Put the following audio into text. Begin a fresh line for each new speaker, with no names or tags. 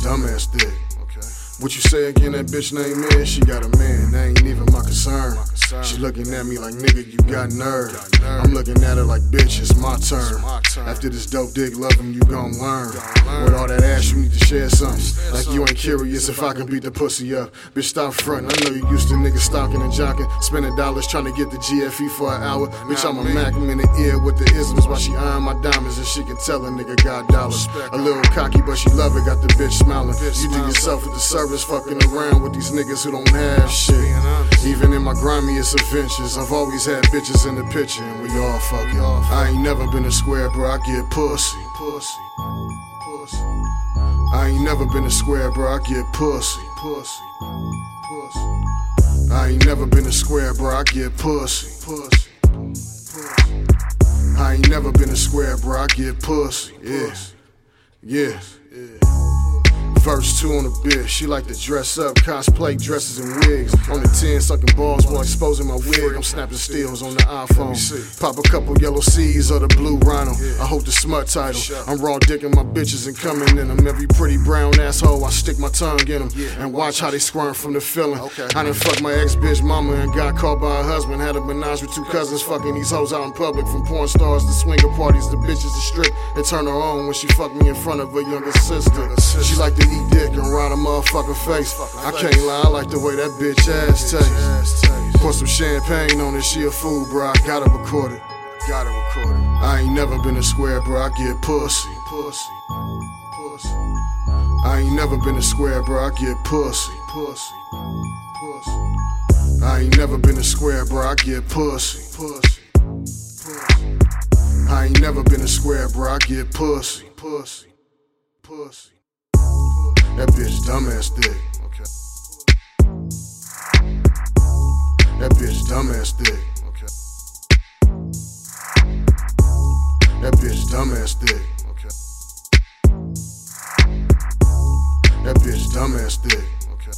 dumbass dick. Okay. What you say again? That bitch named is. She got a man. That ain't even my concern. Looking at me like nigga, you got nerve. I'm looking at her like bitch, it's my turn. After this dope dick loving, you gon' learn. With all that ass, you need to share something. Like you ain't curious if I can beat the pussy up. Bitch, stop frontin'. I know you used to niggas stalking and jocking, spending dollars trying to get the GFE for an hour. Bitch, I'm a Mac in the ear with the isms while she earn my diamonds and she can tell a nigga got dollars. A little cocky, but she love it, got the bitch smiling. You do yourself with the service, fucking around with these niggas who don't have shit. Even in my grimiest adventures, I've always had bitches in the picture, and we all fucking. I ain't never been a square, bro. I get pussy, pussy, pussy. I ain't never been a square, bro. I get pussy, pussy, pussy. I ain't never been a square, bro. I get pussy, pussy. I ain't never been a square, bro. I get pussy, yeah, yeah. Verse 2 on the bitch, she like to dress up, cosplay dresses and wigs. On the 10, sucking balls while exposing my wig. I'm snapping steals on the iPhone. Pop a couple yellow C's or the blue rhino. I hope the smut title. I'm raw dicking my bitches and coming in them. Every pretty brown asshole, I stick my tongue in them. And watch how they squirm from the feeling. I done fucked my ex bitch mama and got caught by her husband. Had a menage with two cousins fucking these hoes out in public. From porn stars to swinger parties, the bitches to strip and turn her on when she fucked me in front of her younger sister. She like to eat dick and ride a motherfucking face. I can't lie, I like the way that bitch ass taste. Pour some champagne on it, she a fool, bro. I gotta record it. Gotta record it. I ain't never been a square, bro. I get pussy, pussy, pussy. I ain't never been a square, bro. I get pussy, pussy, pussy. I ain't never been a square, bro. I get pussy, pussy, pussy. I ain't never been a square, bro. I get pussy, pussy, pussy. That bitch dumbass thick. Okay. That bitch dumbass thick. Okay. That bitch dumbass thick. Okay. That bitch dumbass thick. Okay.